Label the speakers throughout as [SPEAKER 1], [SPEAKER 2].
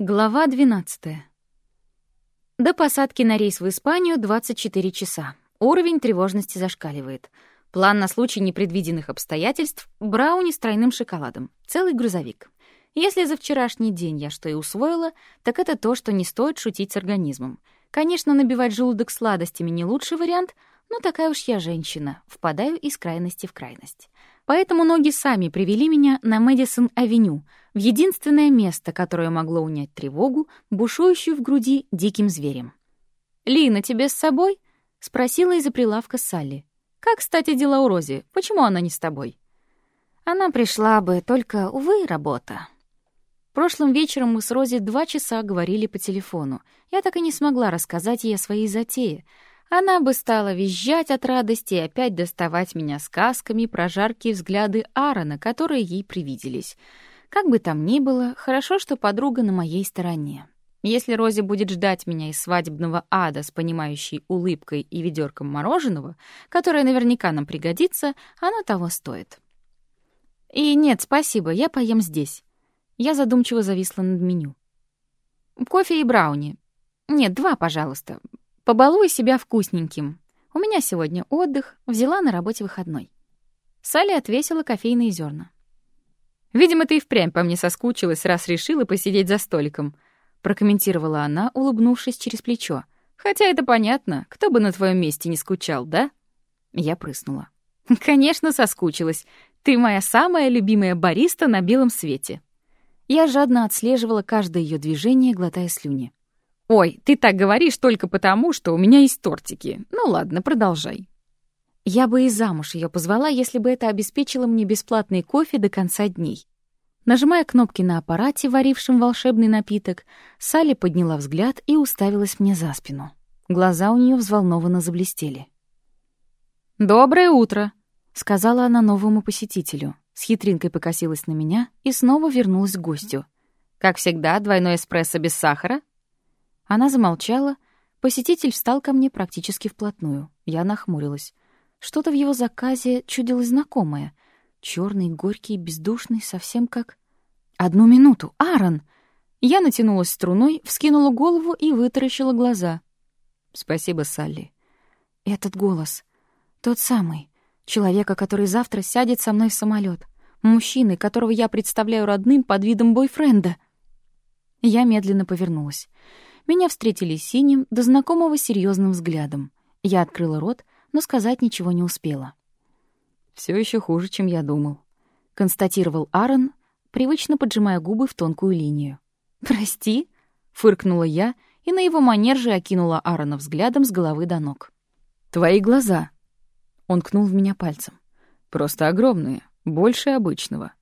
[SPEAKER 1] Глава 12. До посадки на рейс в Испанию 24 часа. Уровень тревожности зашкаливает. План на случай непредвиденных обстоятельств — брауни с тройным шоколадом. Целый грузовик. Если за вчерашний день я что и усвоила, так это то, что не стоит шутить с организмом. Конечно, набивать желудок сладостями не лучший вариант, но такая уж я женщина, впадаю из крайности в крайность. Поэтому ноги сами привели меня на Мэдисон-авеню, в единственное место, которое могло унять тревогу, бушующую в груди диким зверем. «Лина, тебе с собой?» — спросила из-за прилавка Салли. «Как, кстати, дела у Рози? Почему она не с тобой?» «Она пришла бы, только, увы, работа». Прошлым вечером мы с Рози два часа говорили по телефону. Я так и не смогла рассказать ей о своей затее — она бы стала визжать от радости и опять доставать меня сказками про жаркие взгляды Аарона, которые ей привиделись. Как бы там ни было, хорошо, что подруга на моей стороне. Если Рози будет ждать меня из свадебного ада с понимающей улыбкой и ведерком мороженого, которое наверняка нам пригодится, оно того стоит. И нет, спасибо, я поем здесь. Я задумчиво зависла над меню. Кофе и брауни. Нет, два, пожалуйста. Побалуй себя вкусненьким. У меня сегодня отдых, взяла на работе выходной. Салли отвесила кофейные зерна. «Видимо, ты и впрямь по мне соскучилась, раз решила посидеть за столиком», прокомментировала она, улыбнувшись через плечо. «Хотя это понятно, кто бы на твоем месте не скучал, да?» Я прыснула. «Конечно, соскучилась. Ты моя самая любимая бариста на белом свете». Я жадно отслеживала каждое ее движение, глотая слюни. «Ой, ты так говоришь только потому, что у меня есть тортики. Ну ладно, продолжай». Я бы и замуж ее позвала, если бы это обеспечило мне бесплатный кофе до конца дней. Нажимая кнопки на аппарате, варившем волшебный напиток, Салли подняла взгляд и уставилась мне за спину. Глаза у нее взволнованно заблестели. «Доброе утро», — сказала она новому посетителю. С хитринкой покосилась на меня и снова вернулась к гостю. «Как всегда, двойной эспрессо без сахара?» Она замолчала. Посетитель встал ко мне практически вплотную. Я нахмурилась. Что-то в его заказе чудилось знакомое. Черный, горький, бездушный, совсем как... «Одну минуту! Аарон!» Я натянулась струной, вскинула голову и вытаращила глаза. «Спасибо, Салли». Этот голос. Тот самый. Человека, который завтра сядет со мной в самолет. Мужчины, которого я представляю родным под видом бойфренда. Я медленно повернулась. Меня встретили синим, до знакомого серьезным взглядом. Я открыла рот, но сказать ничего не успела. Все еще хуже, чем я думал», — констатировал Аарон, привычно поджимая губы в тонкую линию. «Прости?» — фыркнула я, и на его манер же окинула Аарона взглядом с головы до ног. «Твои глаза!» — он кнул в меня пальцем. «Просто огромные, больше обычного.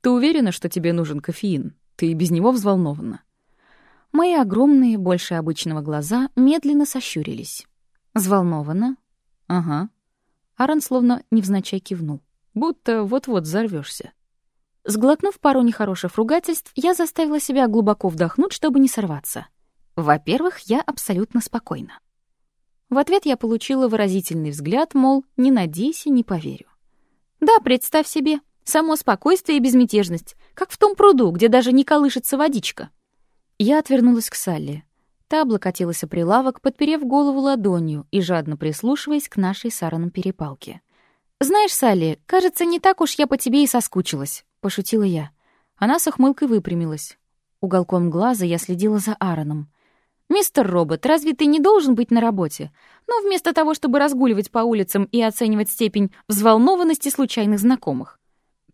[SPEAKER 1] Ты уверена, что тебе нужен кофеин? Ты и без него взволнована?» Мои огромные, больше обычного глаза медленно сощурились. Взволнованно? Ага. Аарон словно невзначай кивнул. Будто вот-вот взорвешься. Сглотнув пару нехороших ругательств, я заставила себя глубоко вдохнуть, чтобы не сорваться. Во-первых, я абсолютно спокойна. В ответ я получила выразительный взгляд, мол, не надейся, не поверю. Да, представь себе, само спокойствие и безмятежность, как в том пруду, где даже не колышется водичка. Я отвернулась к Салли. Та облокотилась о прилавок, подперев голову ладонью и жадно прислушиваясь к нашей с перепалке. «Знаешь, Салли, кажется, не так уж я по тебе и соскучилась», — пошутила я. Она с ухмылкой выпрямилась. Уголком глаза я следила за Аароном. «Мистер Робот, разве ты не должен быть на работе? Но ну, вместо того, чтобы разгуливать по улицам и оценивать степень взволнованности случайных знакомых».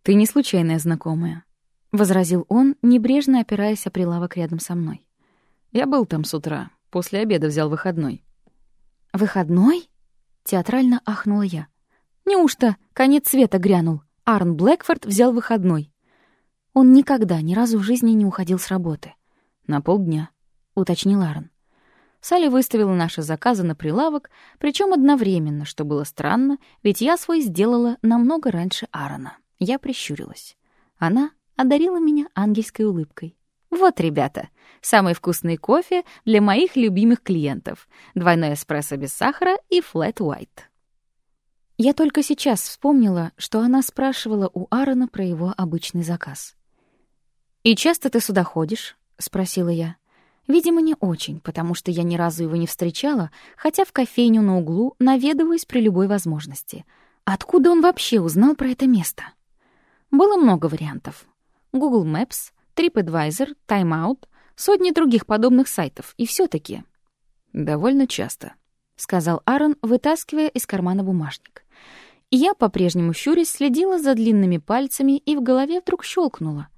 [SPEAKER 1] «Ты не случайная знакомая», — возразил он, небрежно опираясь о прилавок рядом со мной. «Я был там с утра. После обеда взял выходной». «Выходной?» — театрально ахнула я. «Неужто конец света грянул? Арн Блэкфорд взял выходной». Он никогда ни разу в жизни не уходил с работы. «На полдня», — уточнил Арн. Салли выставила наши заказы на прилавок, причем одновременно, что было странно, ведь я свой сделала намного раньше Аарона. Я прищурилась. Она одарила меня ангельской улыбкой. «Вот, ребята, самый вкусный кофе для моих любимых клиентов. Двойной эспрессо без сахара и флэт white». Я только сейчас вспомнила, что она спрашивала у Аарона про его обычный заказ. «И часто ты сюда ходишь?» — спросила я. Видимо, не очень, потому что я ни разу его не встречала, хотя в кофейню на углу наведываюсь при любой возможности. Откуда он вообще узнал про это место? Было много вариантов. Google Maps, TripAdvisor, Time Out, сотни других подобных сайтов, и все таки
[SPEAKER 2] «Довольно часто», —
[SPEAKER 1] сказал Аарон, вытаскивая из кармана бумажник. Я, по-прежнему щурясь, следила за длинными пальцами, и в голове вдруг щелкнуло.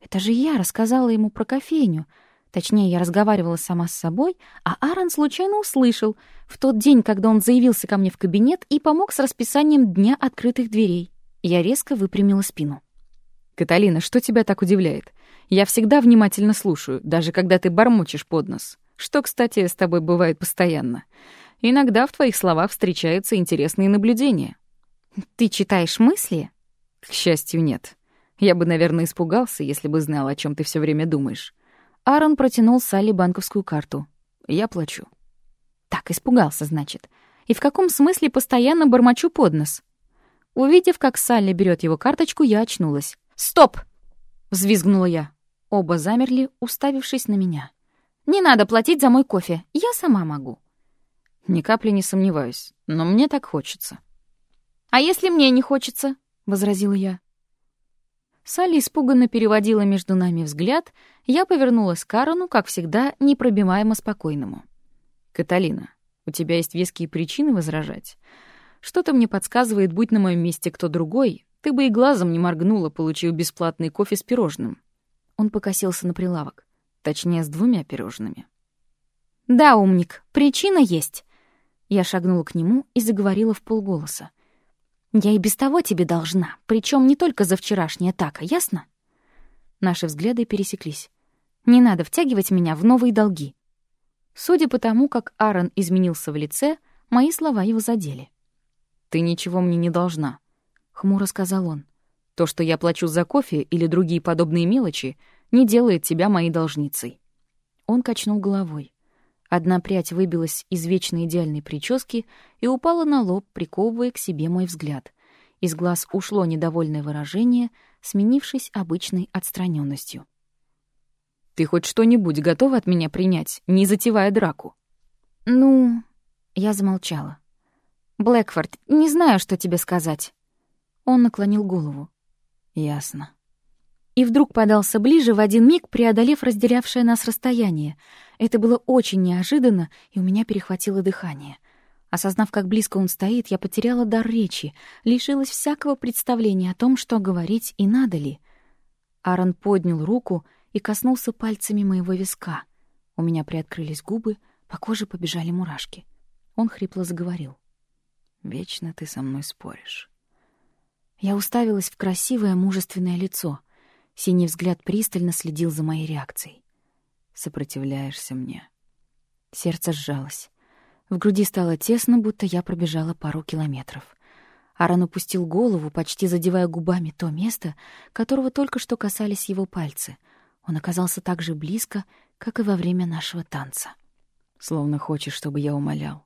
[SPEAKER 1] Это же я рассказала ему про кофейню — Точнее, я разговаривала сама с собой, а Аарон случайно услышал в тот день, когда он заявился ко мне в кабинет и помог с расписанием дня открытых дверей. Я резко выпрямила спину.
[SPEAKER 2] «Каталина, что тебя так удивляет? Я всегда внимательно слушаю, даже когда ты бормочешь под нос. Что, кстати, с тобой бывает постоянно. Иногда в твоих словах встречаются интересные наблюдения».
[SPEAKER 1] «Ты читаешь мысли?»
[SPEAKER 2] «К счастью, нет. Я бы, наверное, испугался, если бы знал, о чем ты все время думаешь.
[SPEAKER 1] Аарон протянул Салли банковскую карту.
[SPEAKER 2] «Я плачу».
[SPEAKER 1] Так, испугался, значит. И в каком смысле постоянно бормочу под нос? Увидев, как Салли берет его карточку, я очнулась. «Стоп!» — взвизгнула я. Оба замерли, уставившись на меня. «Не надо платить за мой кофе, я сама могу».
[SPEAKER 2] «Ни капли не сомневаюсь, но мне так хочется».
[SPEAKER 1] «А если мне не хочется?» — возразила я. Салли испуганно переводила между нами взгляд, я повернулась к Карону, как всегда, непробиваемо спокойному.
[SPEAKER 2] «Каталина, у тебя есть веские причины возражать. Что-то мне подсказывает, будь на моем месте кто другой, ты бы и глазом не моргнула, получив бесплатный кофе с пирожным». Он покосился на прилавок. Точнее, с двумя пирожными.
[SPEAKER 1] «Да, умник, причина есть». Я шагнула к нему и заговорила в полголоса. Я и без того тебе должна, причем не только за вчерашнее така, ясно? Наши взгляды пересеклись. Не надо втягивать меня в новые долги. Судя по тому, как Аарон изменился в лице, мои слова его задели.
[SPEAKER 2] «Ты ничего мне не должна», — хмуро сказал он. «То, что я плачу за кофе или другие подобные мелочи, не делает тебя моей должницей». Он качнул головой. Одна прядь выбилась из вечно идеальной прически и упала на лоб, приковывая к себе мой взгляд. Из глаз ушло недовольное выражение, сменившись обычной отстраненностью. «Ты хоть что-нибудь готова от меня принять, не затевая драку?»
[SPEAKER 1] «Ну...» — я замолчала. «Блэкфорд, не знаю, что тебе сказать». Он наклонил голову.
[SPEAKER 2] «Ясно»
[SPEAKER 1] и вдруг подался ближе в один миг, преодолев разделявшее нас расстояние. Это было очень неожиданно, и у меня перехватило дыхание. Осознав, как близко он стоит, я потеряла дар речи, лишилась всякого представления о том, что говорить и надо ли. Аарон поднял руку и коснулся пальцами моего виска. У меня приоткрылись губы, по коже побежали мурашки. Он хрипло заговорил.
[SPEAKER 2] «Вечно ты со мной споришь».
[SPEAKER 1] Я уставилась в красивое мужественное лицо — Синий взгляд пристально следил за моей реакцией.
[SPEAKER 2] «Сопротивляешься мне».
[SPEAKER 1] Сердце сжалось. В груди стало тесно, будто я пробежала пару километров. Аарон упустил голову, почти задевая губами то место, которого только что касались его пальцы. Он оказался так же близко, как и во время нашего танца.
[SPEAKER 2] «Словно хочешь, чтобы я умолял.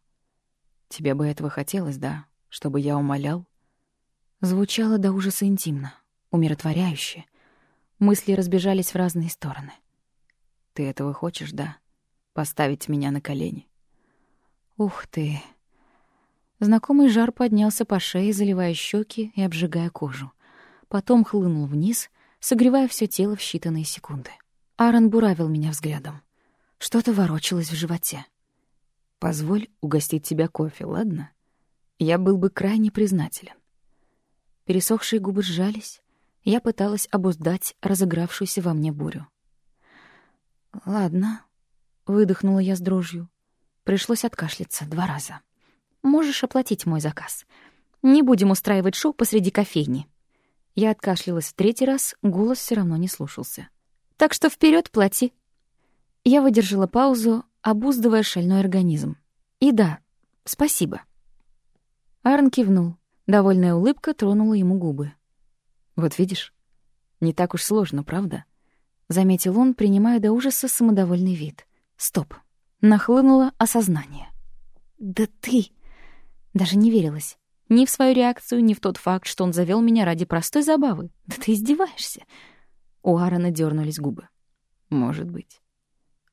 [SPEAKER 2] Тебе бы этого хотелось, да? Чтобы я умолял?»
[SPEAKER 1] Звучало до ужаса интимно, умиротворяюще. Мысли разбежались в разные стороны.
[SPEAKER 2] «Ты этого хочешь, да? Поставить меня на колени?»
[SPEAKER 1] «Ух ты!» Знакомый жар поднялся по шее, заливая щеки и обжигая кожу. Потом хлынул вниз, согревая все тело в считанные секунды. Аарон буравил меня взглядом. Что-то ворочалось в животе.
[SPEAKER 2] «Позволь угостить тебя кофе, ладно? Я был бы крайне признателен».
[SPEAKER 1] Пересохшие губы сжались, я пыталась обуздать разыгравшуюся во мне бурю. «Ладно», — выдохнула я с дрожью. Пришлось откашляться два раза. «Можешь оплатить мой заказ. Не будем устраивать шоу посреди кофейни». Я откашлялась в третий раз, голос все равно не слушался. «Так что вперед плати». Я выдержала паузу, обуздывая шальной организм. «И да, спасибо». Арн кивнул. Довольная улыбка тронула ему губы.
[SPEAKER 2] Вот видишь, не так уж сложно, правда?
[SPEAKER 1] Заметил он, принимая до ужаса самодовольный вид. Стоп. Нахлынуло осознание. Да ты... Даже не верилась. Ни в свою реакцию, ни в тот факт, что он завел меня ради простой забавы. Да ты издеваешься. У Аарона дернулись губы.
[SPEAKER 2] Может быть.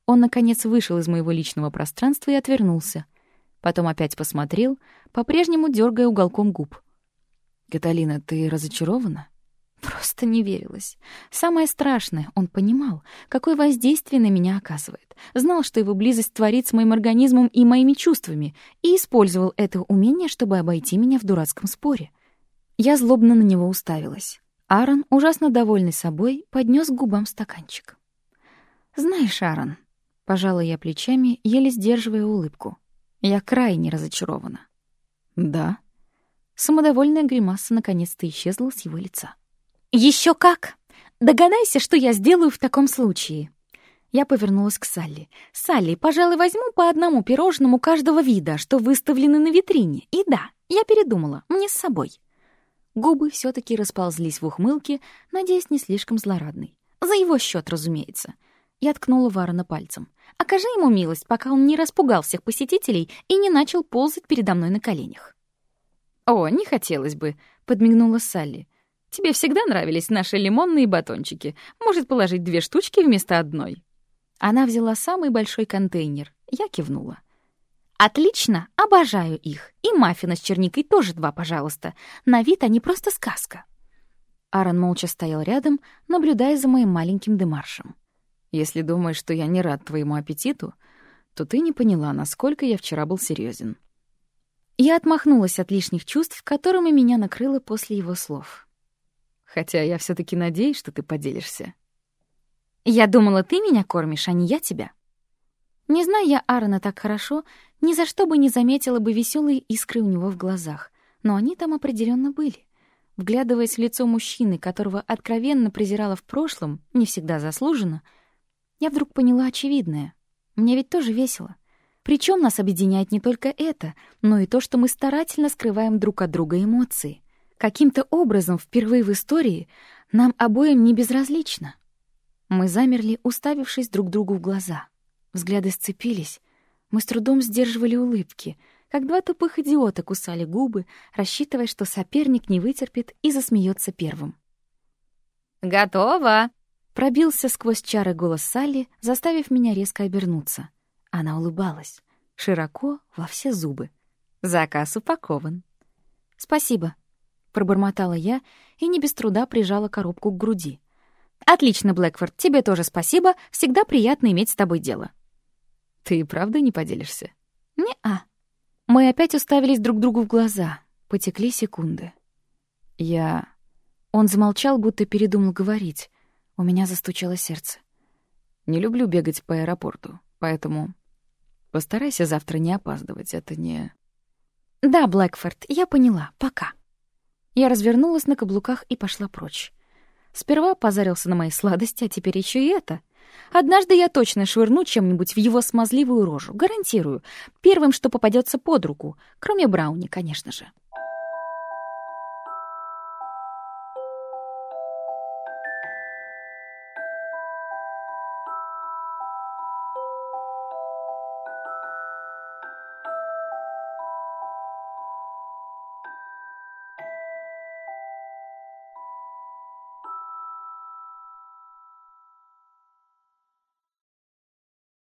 [SPEAKER 2] Он, наконец, вышел из моего личного пространства и отвернулся. Потом опять посмотрел, по-прежнему дергая уголком губ. «Каталина, ты разочарована?» Просто не верилось. Самое страшное, он понимал, какое воздействие на меня оказывает. Знал, что его близость творит с моим организмом и моими чувствами, и использовал это умение, чтобы обойти меня в дурацком споре. Я злобно на него уставилась. Аарон, ужасно довольный собой, поднес к губам стаканчик. «Знаешь, Аарон...» — пожала я плечами, еле сдерживая улыбку. «Я крайне разочарована». «Да?» Самодовольная гримаса наконец-то исчезла с его лица. Еще как! Догадайся, что я сделаю в таком случае. Я повернулась к Салли. «Салли, пожалуй, возьму по одному пирожному каждого вида, что выставлены на витрине. И да, я передумала, мне с собой». Губы все таки расползлись в ухмылке, надеясь, не слишком злорадный. За его счет, разумеется. Я ткнула Варона пальцем. «Окажи ему милость, пока он не распугал всех посетителей и не начал ползать передо мной на коленях». «О, не хотелось бы», — подмигнула Салли. Тебе всегда нравились наши лимонные батончики. Может, положить две штучки вместо одной?» Она взяла самый большой контейнер. Я кивнула. «Отлично! Обожаю их! И маффины с черникой тоже два, пожалуйста. На вид они просто сказка». Аарон молча стоял рядом, наблюдая за моим маленьким демаршем. «Если думаешь, что я не рад твоему аппетиту, то ты не поняла, насколько я вчера был серьезен. Я отмахнулась от лишних чувств, которыми меня накрыло после его слов. Хотя я все таки надеюсь, что ты поделишься. Я думала, ты меня кормишь, а не я тебя. Не зная я Аарона так хорошо, ни за что бы не заметила бы веселые искры у него в глазах, но они там определенно были. Вглядываясь в лицо мужчины, которого откровенно презирала в прошлом, не всегда заслуженно, я вдруг поняла очевидное. Мне ведь тоже весело. Причем нас объединяет не только это, но и то, что мы старательно скрываем друг от друга эмоции. Каким-то образом впервые в истории нам обоим не безразлично. Мы замерли, уставившись друг другу в глаза. Взгляды сцепились. Мы с трудом сдерживали улыбки, как два тупых идиота кусали губы, рассчитывая, что соперник не вытерпит и засмеется первым.
[SPEAKER 1] «Готово!»
[SPEAKER 2] Пробился сквозь чары голос Салли, заставив меня резко обернуться. Она улыбалась, широко, во все зубы. «Заказ упакован». «Спасибо», пробормотала я и не без труда прижала коробку к груди. Отлично, Блэкфорд, тебе тоже спасибо. Всегда приятно иметь с тобой дело. Ты правда не поделишься? Не-а. Мы опять уставились друг другу в глаза. Потекли секунды. Я Он замолчал, будто передумал говорить. У меня застучало сердце. Не люблю бегать по аэропорту, поэтому постарайся завтра не опаздывать, это не Да, Блэкфорд, я поняла. Пока. Я развернулась на каблуках и пошла прочь. Сперва позарился на мои сладости, а теперь еще и это. Однажды я точно швырну чем-нибудь в его смазливую рожу, гарантирую. Первым, что попадется под руку, кроме Брауни, конечно же.